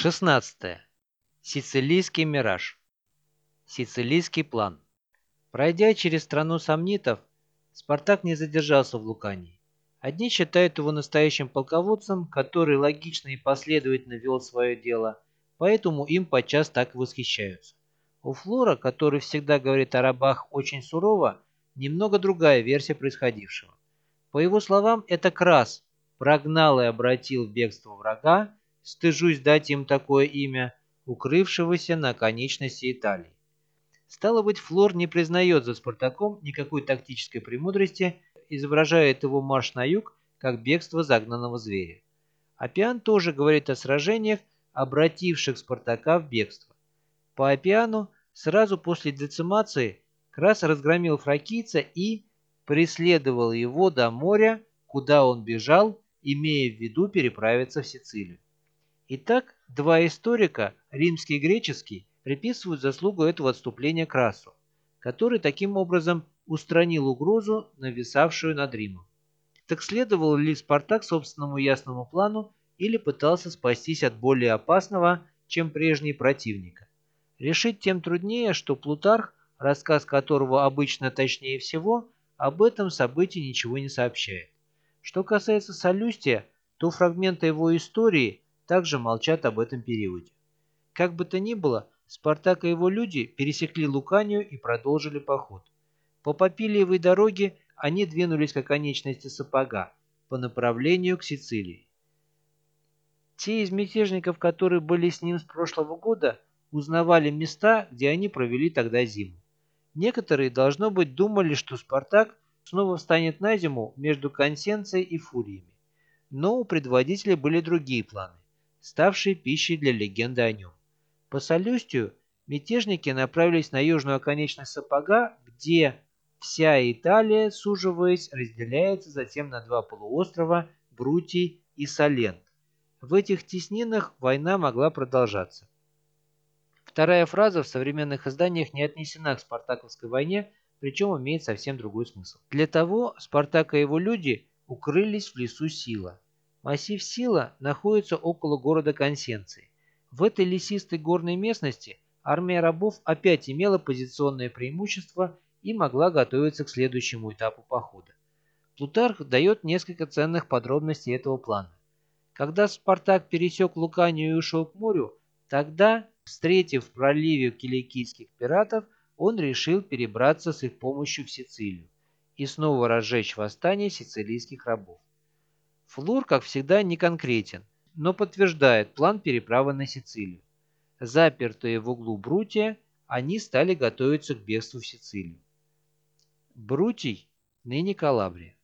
16. Сицилийский мираж. Сицилийский план. Пройдя через страну сомнитов, Спартак не задержался в Лукании. Одни считают его настоящим полководцем, который логично и последовательно вел свое дело, поэтому им подчас так восхищаются. У Флора, который всегда говорит о рабах очень сурово, немного другая версия происходившего. По его словам, это Крас прогнал и обратил в бегство врага, стыжусь дать им такое имя, укрывшегося на конечности Италии. Стало быть, Флор не признает за Спартаком никакой тактической премудрости, изображает его марш на юг, как бегство загнанного зверя. Апиан тоже говорит о сражениях, обративших Спартака в бегство. По Апиану сразу после децимации Крас разгромил фракийца и преследовал его до моря, куда он бежал, имея в виду переправиться в Сицилию. Итак, два историка, римский и греческий, приписывают заслугу этого отступления Красу, который таким образом устранил угрозу, нависавшую над Римом. Так следовал ли Спартак собственному ясному плану или пытался спастись от более опасного, чем прежний противника? Решить тем труднее, что Плутарх, рассказ которого обычно точнее всего, об этом событии ничего не сообщает. Что касается Солюстия, то фрагменты его истории – также молчат об этом периоде. Как бы то ни было, Спартак и его люди пересекли Луканию и продолжили поход. По Попилиевой дороге они двинулись к оконечности Сапога по направлению к Сицилии. Те из мятежников, которые были с ним с прошлого года, узнавали места, где они провели тогда зиму. Некоторые, должно быть, думали, что Спартак снова встанет на зиму между Консенцией и Фуриями. Но у предводителя были другие планы ставшей пищей для легенды о нем. По Солюстию мятежники направились на южную оконечность Сапога, где вся Италия, суживаясь, разделяется затем на два полуострова Брутий и Салент. В этих теснинах война могла продолжаться. Вторая фраза в современных изданиях не отнесена к Спартаковской войне, причем имеет совсем другой смысл. Для того Спартак и его люди укрылись в лесу Сила. Массив Сила находится около города Консенции. В этой лесистой горной местности армия рабов опять имела позиционное преимущество и могла готовиться к следующему этапу похода. Плутарх дает несколько ценных подробностей этого плана. Когда Спартак пересек Луканию и ушел к морю, тогда, встретив в проливе киликийских пиратов, он решил перебраться с их помощью в Сицилию и снова разжечь восстание сицилийских рабов. Флур, как всегда, не конкретен, но подтверждает план переправы на Сицилию. Запертые в углу Брутия, они стали готовиться к бегству в Сицилию. Брутий, ныне Калабрия.